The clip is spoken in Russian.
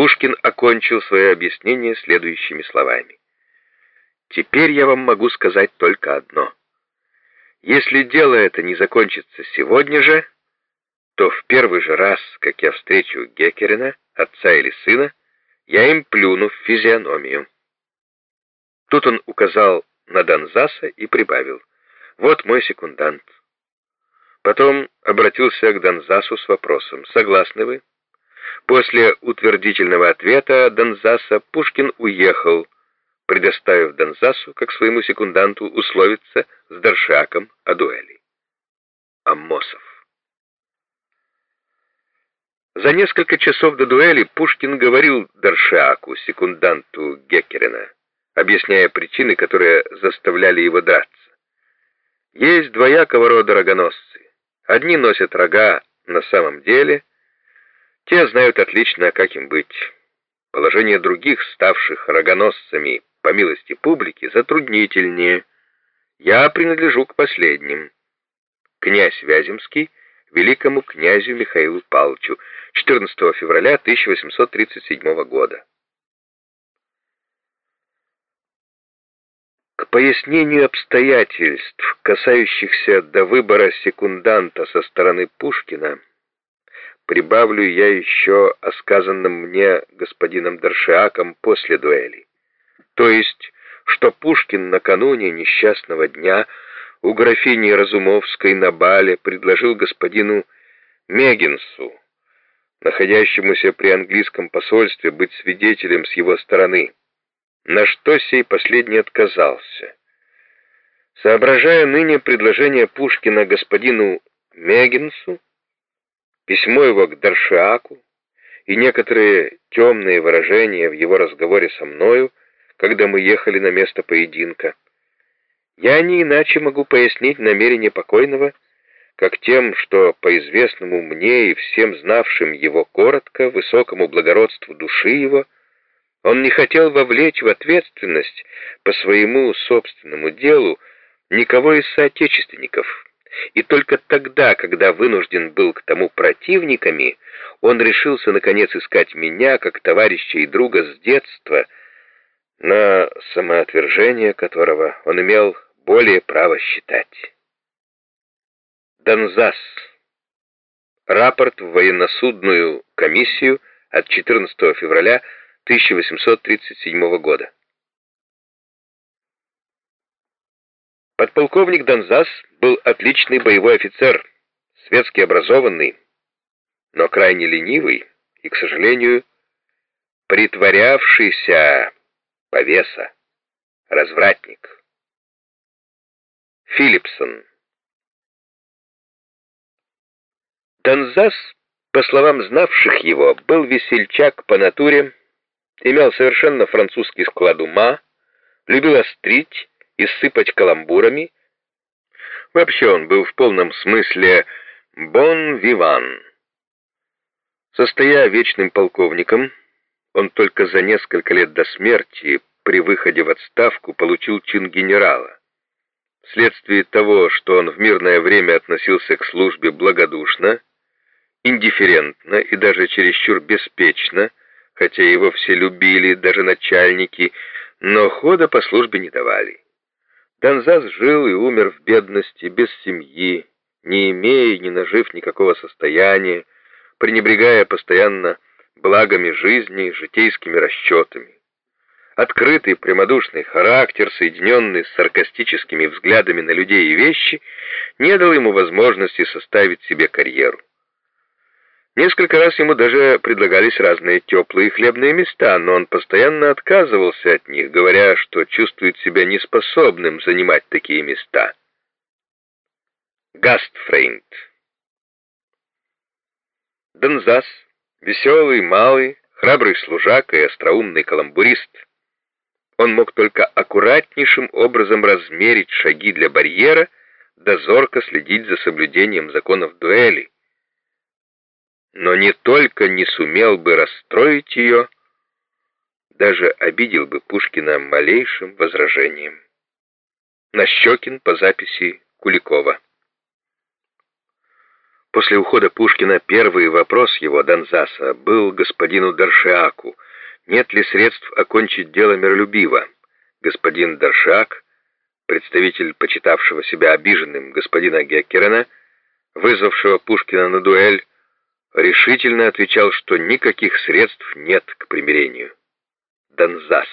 Пушкин окончил свое объяснение следующими словами. «Теперь я вам могу сказать только одно. Если дело это не закончится сегодня же, то в первый же раз, как я встречу Геккерина, отца или сына, я им плюну в физиономию». Тут он указал на Донзаса и прибавил. «Вот мой секундант». Потом обратился к Донзасу с вопросом. «Согласны вы?» После утвердительного ответа Донзаса Пушкин уехал, предоставив Донзасу, как своему секунданту, условиться с Даршаком о дуэли. Аммосов. За несколько часов до дуэли Пушкин говорил Даршаку, секунданту Геккерина, объясняя причины, которые заставляли его драться. Есть двоякого рода рогоносцы. Одни носят рога на самом деле, те знают отлично, как им быть. Положение других, ставших рогоносцами по милости публики, затруднительнее. Я принадлежу к последним. Князь Вяземский великому князю Михаилу Павловичу 14 февраля 1837 года. К пояснению обстоятельств, касающихся до выбора секунданта со стороны Пушкина, прибавлю я еще о сказанном мне господином Даршиаком после дуэли. То есть, что Пушкин накануне несчастного дня у графини Разумовской на бале предложил господину Мегинсу, находящемуся при английском посольстве, быть свидетелем с его стороны, на что сей последний отказался. Соображая ныне предложение Пушкина господину Мегинсу, письмо его к Даршиаку и некоторые темные выражения в его разговоре со мною, когда мы ехали на место поединка. Я не иначе могу пояснить намерение покойного, как тем, что по известному мне и всем знавшим его коротко, высокому благородству души его, он не хотел вовлечь в ответственность по своему собственному делу никого из соотечественников, и только тогда, когда вынужден был к тому противниками, он решился наконец искать меня, как товарища и друга с детства, на самоотвержение которого он имел более право считать. Донзас. Рапорт в военносудную комиссию от 14 февраля 1837 года. Подполковник Донзас был отличный боевой офицер, светски образованный, но крайне ленивый и, к сожалению, притворявшийся повеса, развратник. Филипсон Донзас, по словам знавших его, был весельчак по натуре, имел совершенно французский склад ума, любил острить, и сыпать каламбурами. Вообще он был в полном смысле «бон виван». Состоя вечным полковником, он только за несколько лет до смерти при выходе в отставку получил чин генерала. Вследствие того, что он в мирное время относился к службе благодушно, индифферентно и даже чересчур беспечно, хотя его все любили, даже начальники, но хода по службе не давали. Донзас жил и умер в бедности, без семьи, не имея и не нажив никакого состояния, пренебрегая постоянно благами жизни, житейскими расчетами. Открытый прямодушный характер, соединенный с саркастическими взглядами на людей и вещи, не дал ему возможности составить себе карьеру. Несколько раз ему даже предлагались разные теплые хлебные места, но он постоянно отказывался от них, говоря, что чувствует себя неспособным занимать такие места. Гастфрейнд Донзас, веселый, малый, храбрый служак и остроумный каламбурист. Он мог только аккуратнейшим образом размерить шаги для барьера, дозорко следить за соблюдением законов дуэли, но не только не сумел бы расстроить ее, даже обидел бы Пушкина малейшим возражением. Нащекин по записи Куликова. После ухода Пушкина первый вопрос его, Донзаса, был господину Даршиаку, нет ли средств окончить дело миролюбиво. Господин Даршиак, представитель почитавшего себя обиженным господина Геккерена, вызвавшего Пушкина на дуэль, решительно отвечал, что никаких средств нет к примирению. Донзас.